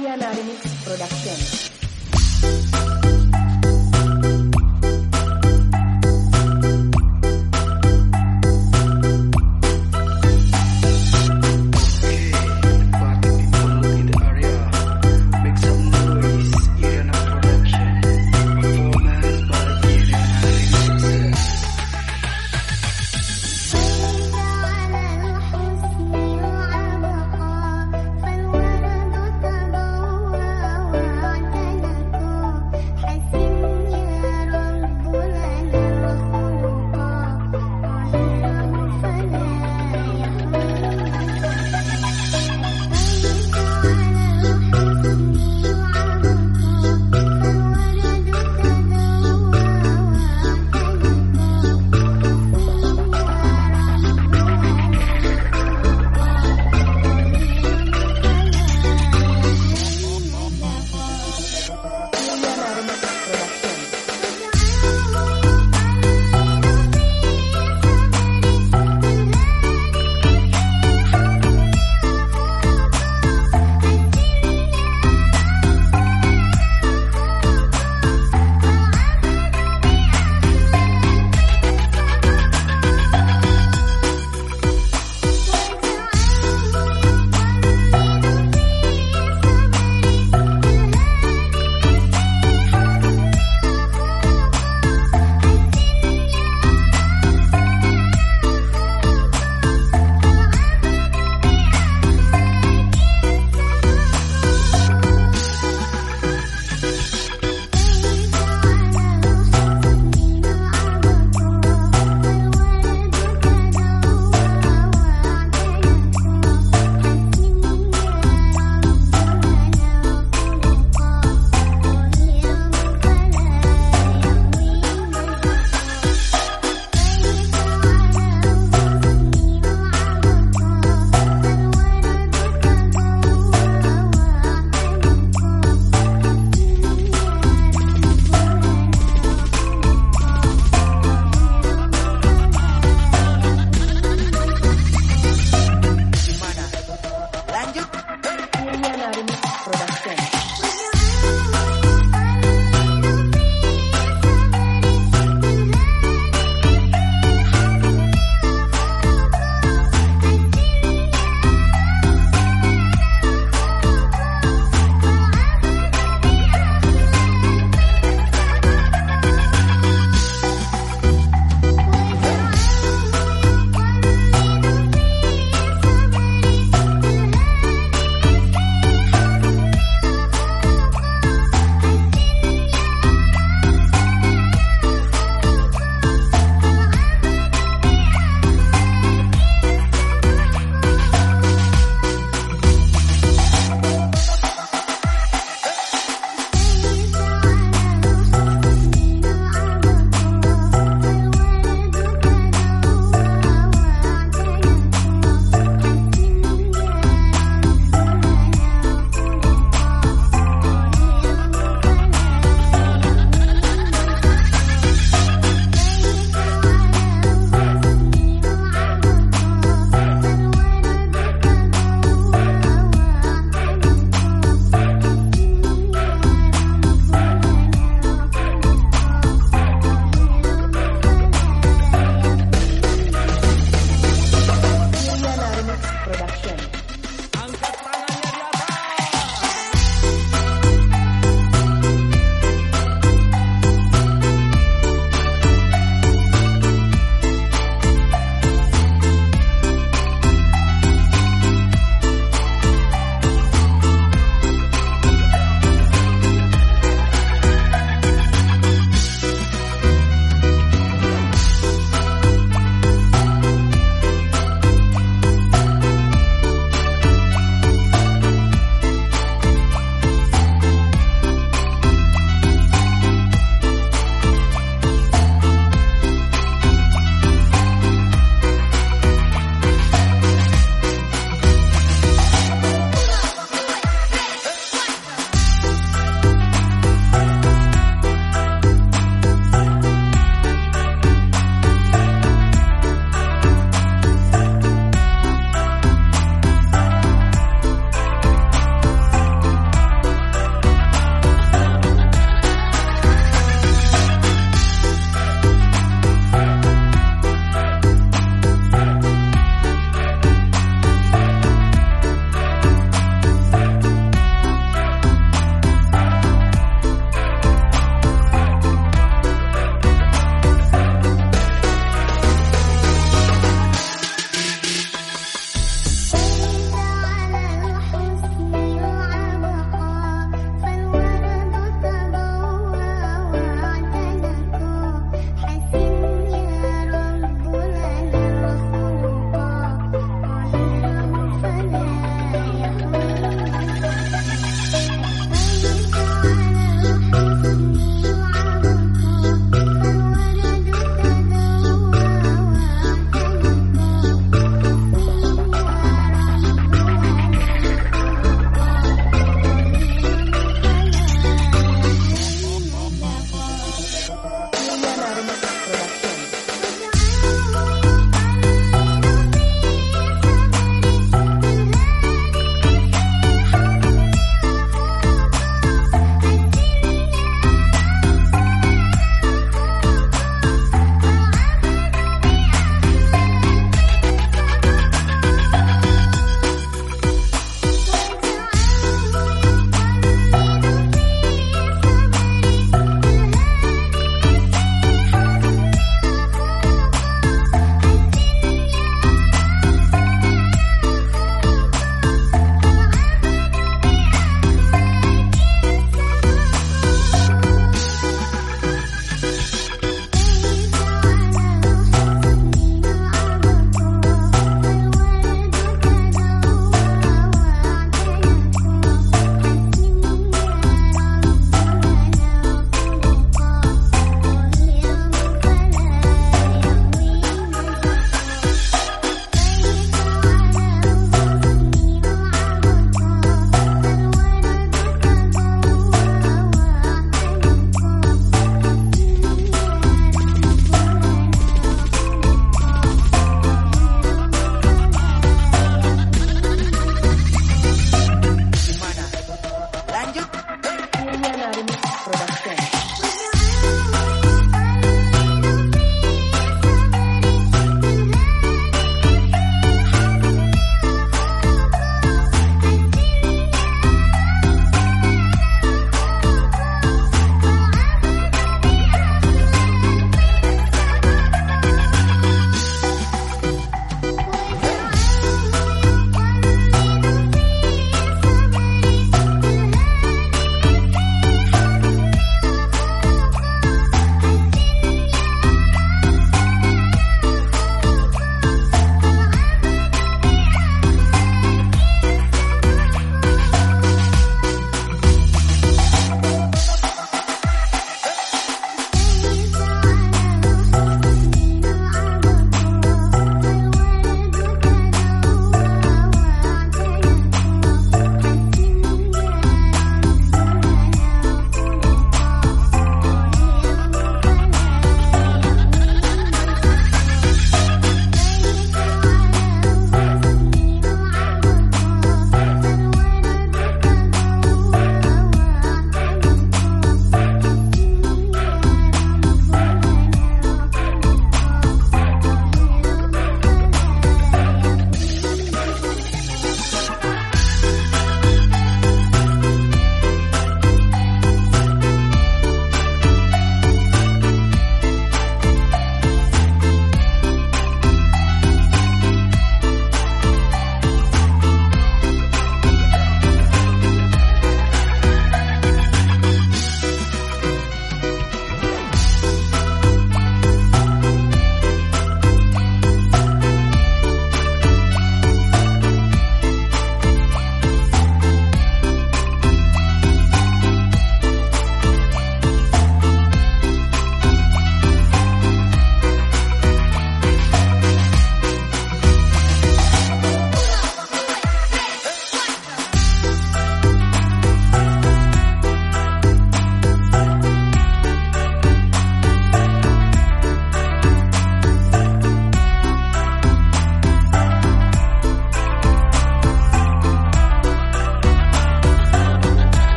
Juliana Remix Production.